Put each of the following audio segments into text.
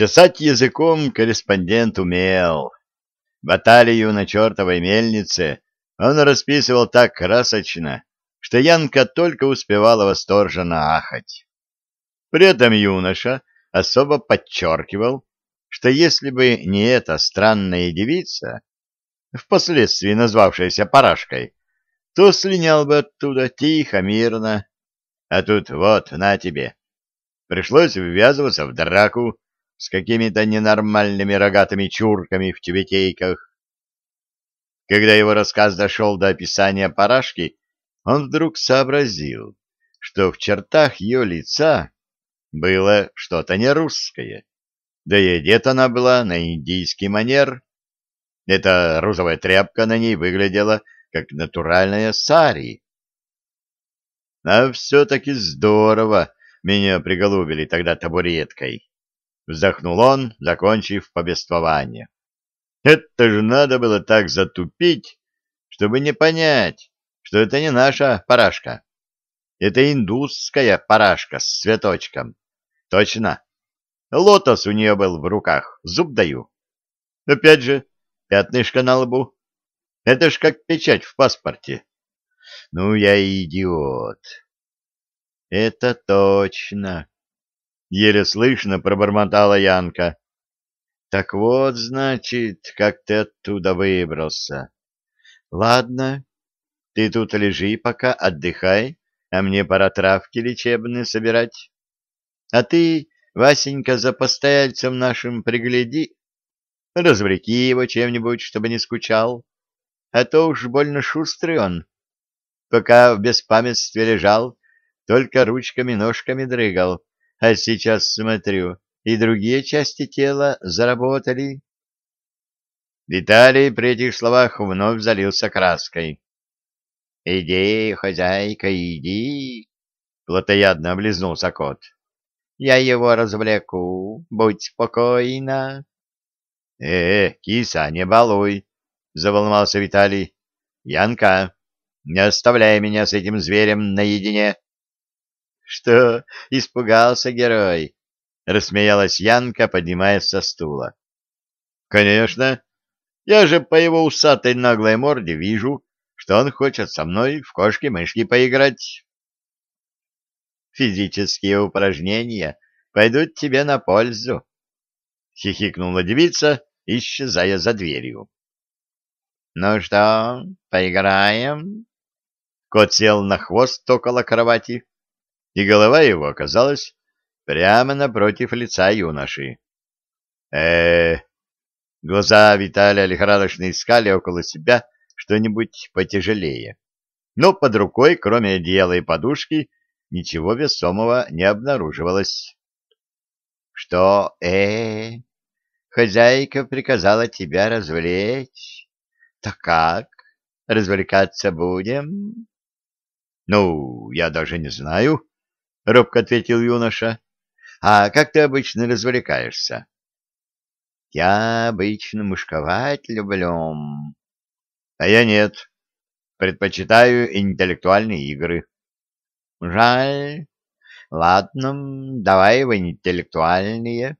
Чесать языком корреспондент умел. Баталию на чертовой мельнице он расписывал так красочно, что Янка только успевала восторженно ахать. При этом юноша особо подчеркивал, что если бы не эта странная девица, впоследствии назвавшаяся Парашкой, то слинял бы оттуда тихо, мирно. А тут вот, на тебе. Пришлось ввязываться в драку с какими-то ненормальными рогатыми чурками в тюбетейках. Когда его рассказ дошел до описания Парашки, он вдруг сообразил, что в чертах ее лица было что-то нерусское. Да и одета она была на индийский манер. Эта розовая тряпка на ней выглядела как натуральная сари. А все-таки здорово меня приголубили тогда табуреткой. Вздохнул он, закончив повествование. Это же надо было так затупить, чтобы не понять, что это не наша парашка. Это индусская парашка с цветочком. Точно. Лотос у нее был в руках, зуб даю. Опять же, пятнышко на лбу. Это ж как печать в паспорте. Ну, я идиот. Это точно. Еле слышно пробормотала Янка. Так вот, значит, как ты оттуда выбрался. Ладно, ты тут лежи пока, отдыхай, а мне пора травки лечебные собирать. А ты, Васенька, за постояльцем нашим пригляди, развлеки его чем-нибудь, чтобы не скучал, а то уж больно шустрый он. Пока в беспамятстве лежал, только ручками-ножками дрыгал, а сейчас смотрю, и другие части тела заработали. Виталий при этих словах вновь залился краской. — Иди, хозяйка, иди, — плотоядно облизнулся кот. Я его развлеку, будь спокойна. Э, э, киса, не балуй, заволновался Виталий. Янка, не оставляй меня с этим зверем наедине. Что, испугался герой? рассмеялась Янка, поднимаясь со стула. Конечно, я же по его усатой наглой морде вижу, что он хочет со мной в кошки-мышки поиграть физические упражнения пойдут тебе на пользу, — хихикнула девица, исчезая за дверью. — Ну что, поиграем? Кот сел на хвост около кровати, и голова его оказалась прямо напротив лица юноши. э Глаза Виталия лихорадочно искали около себя что-нибудь потяжелее. Но под рукой, кроме одеяла и подушки, ничего весомого не обнаруживалось. — Что, э, хозяйка приказала тебя развлечь? Так как, развлекаться будем? — Ну, я даже не знаю, — робко ответил юноша. — А как ты обычно развлекаешься? — Я обычно мушковать люблю. — А я нет. Предпочитаю интеллектуальные игры. Жаль. Ладно, давай в интеллектуальные.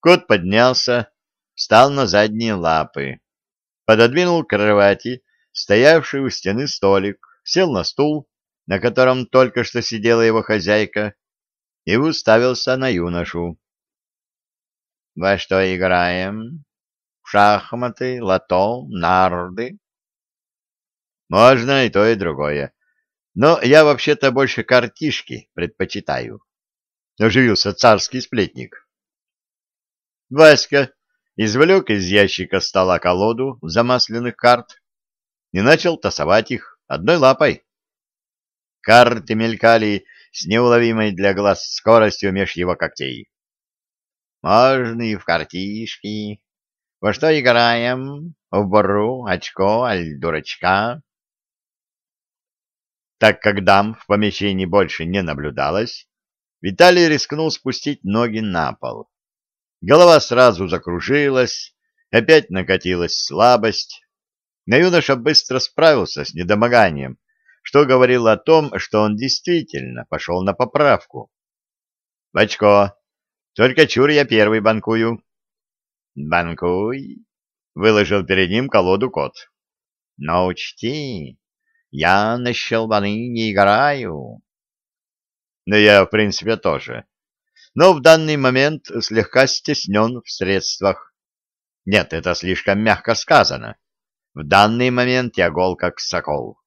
Кот поднялся, встал на задние лапы, пододвинул к кровати стоявший у стены столик, сел на стул, на котором только что сидела его хозяйка, и уставился на юношу. — Во что играем? Шахматы, лото, нарды? — Можно и то, и другое. Но я вообще-то больше картишки предпочитаю. Оживился царский сплетник. Васька извлек из ящика стола колоду замасленных карт и начал тасовать их одной лапой. Карты мелькали с неуловимой для глаз скоростью меж его когтей. Можно и в картишки. Во что играем? В бору, очко, аль дурачка? Так как дам в помещении больше не наблюдалось, Виталий рискнул спустить ноги на пол. Голова сразу закружилась, опять накатилась слабость. Но юноша быстро справился с недомоганием, что говорило о том, что он действительно пошел на поправку. — В очко! Только чур я первый банкую. Банкуй, выложил перед ним колоду кот. Но учти, я на щелбаны не играю. Но я, в принципе, тоже. Но в данный момент слегка стеснен в средствах. Нет, это слишком мягко сказано. В данный момент я гол как сокол.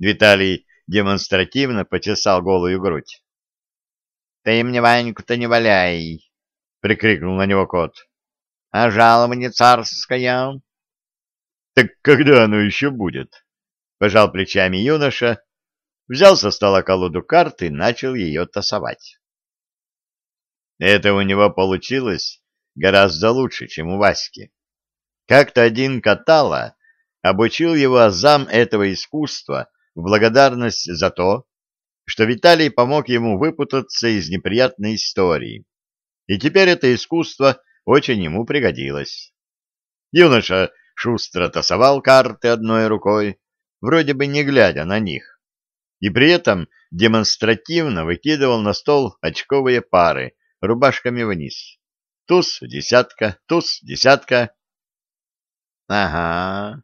Виталий демонстративно почесал голую грудь. — Ты мне Ваньку-то не валяй! — прикрикнул на него кот. — А жалование царское? — Так когда оно еще будет? — пожал плечами юноша, взял со стола колоду карт и начал ее тасовать. Это у него получилось гораздо лучше, чем у Васьки. Как-то один катала обучил его азам этого искусства в благодарность за то, что Виталий помог ему выпутаться из неприятной истории. И теперь это искусство очень ему пригодилось. Юноша шустро тасовал карты одной рукой, вроде бы не глядя на них, и при этом демонстративно выкидывал на стол очковые пары рубашками вниз. Туз, десятка, туз, десятка. Ага.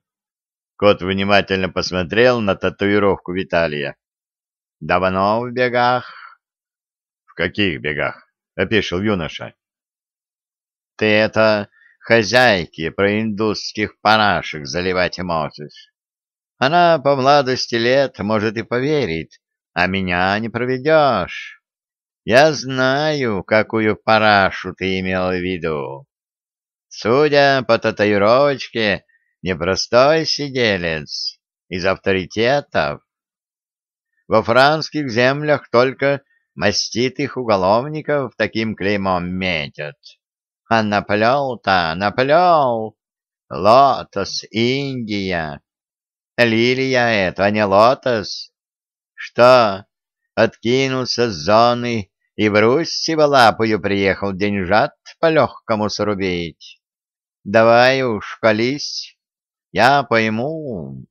Кот внимательно посмотрел на татуировку Виталия. Давно в бегах? В каких бегах? Опешил юноша. Ты это хозяйке про индусских парашек заливать можешь. Она по младости лет, может, и поверит, а меня не проведешь. Я знаю, какую парашу ты имел в виду. Судя по татуировочке, непростой сиделец, из авторитетов. Во франских землях только маститых уголовников таким клеймом метят. А наплел-то, наплел. Лотос, Индия. Лилия это, а не лотос. Что, откинулся с зоны и в Русь сиволапую приехал деньжат по-легкому срубить? Давай уж, колись, я пойму.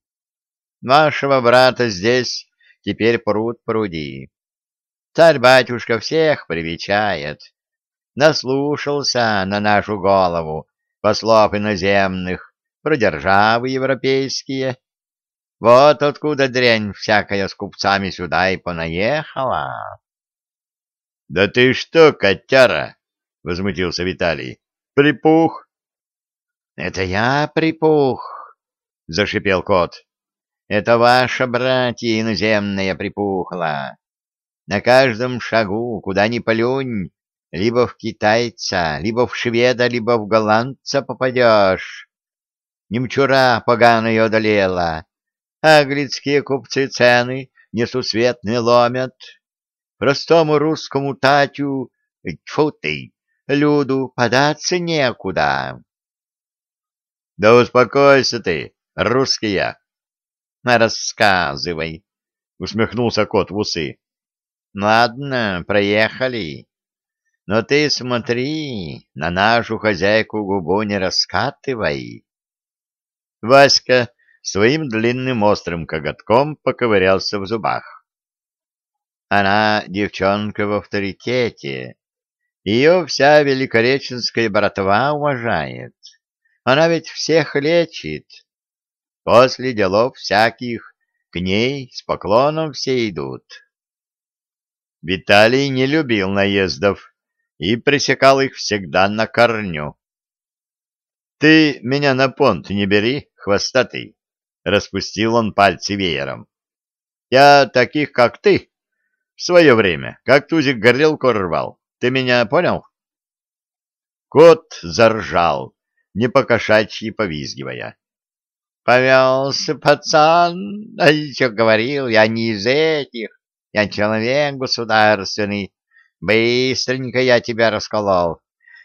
Вашего брата здесь теперь пруд пруди. Царь-батюшка всех привечает. Наслушался на нашу голову послов иноземных про державы европейские. Вот откуда дрянь всякая с купцами сюда и понаехала. — Да ты что, котяра? — возмутился Виталий. — Припух? — Это я припух, — зашипел кот. — Это ваша братья иноземная припухла. На каждом шагу, куда ни плюнь, либо в китайца, либо в шведа, либо в голландца попадешь. Немчура поганая одолела, английские купцы цены несусветные ломят. Простому русскому татю, тьфу ты, люду податься некуда. — Да успокойся ты, русский я. — Рассказывай, — усмехнулся кот в усы. — Ладно, проехали. Но ты смотри, на нашу хозяйку губу не раскатывай. Васька своим длинным острым коготком поковырялся в зубах. Она девчонка в авторитете. Ее вся великореченская братва уважает. Она ведь всех лечит. После делов всяких к ней с поклоном все идут. Виталий не любил наездов и пресекал их всегда на корню. — Ты меня на понт не бери, хвостатый, — распустил он пальцы веером. — Я таких, как ты, в свое время, как тузик горелку рвал. Ты меня понял? Кот заржал, не покошачьи повизгивая. Повелся пацан, а еще говорил, я не из этих, я человек государственный, быстренько я тебя расколол.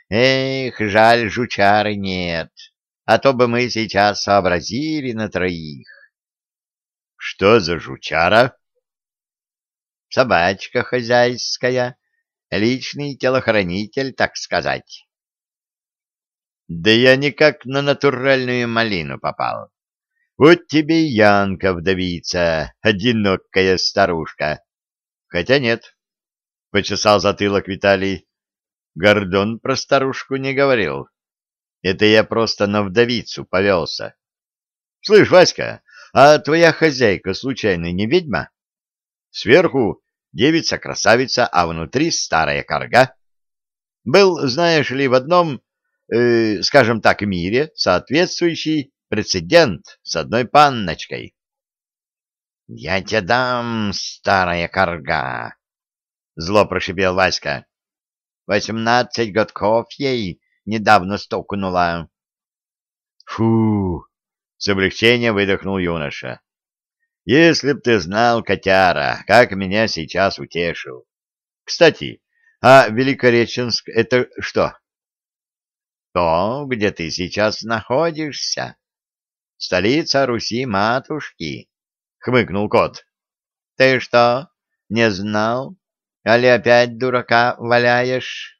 Эх, жаль, жучары нет, а то бы мы сейчас сообразили на троих. Что за жучара? Собачка хозяйская, личный телохранитель, так сказать. Да я никак на натуральную малину попал. Вот тебе и Янка вдовица, одинокая старушка. Хотя нет, — почесал затылок Виталий. Гордон про старушку не говорил. Это я просто на вдовицу повелся. Слышь, Васька, а твоя хозяйка случайно не ведьма? Сверху девица-красавица, а внутри старая корга. Был, знаешь ли, в одном, э, скажем так, мире соответствующий прецедент с одной панночкой. — Я тебе дам, старая корга! — зло прошипел Васька. — Восемнадцать годков ей недавно стукнула. — Фу! — с облегчением выдохнул юноша. — Если б ты знал, котяра, как меня сейчас утешил. Кстати, а Великореченск — это что? — То, где ты сейчас находишься. Столица Руси-матушки, — хмыкнул кот. — Ты что, не знал? Али опять дурака валяешь?